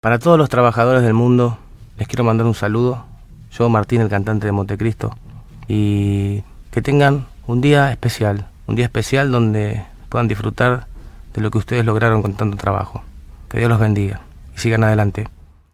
Para todos los trabajadores del mundo, les quiero mandar un saludo. Yo, Martín, el cantante de Montecristo. Y que tengan un día especial. Un día especial donde puedan disfrutar de lo que ustedes lograron con tanto trabajo. Que Dios los bendiga y sigan adelante.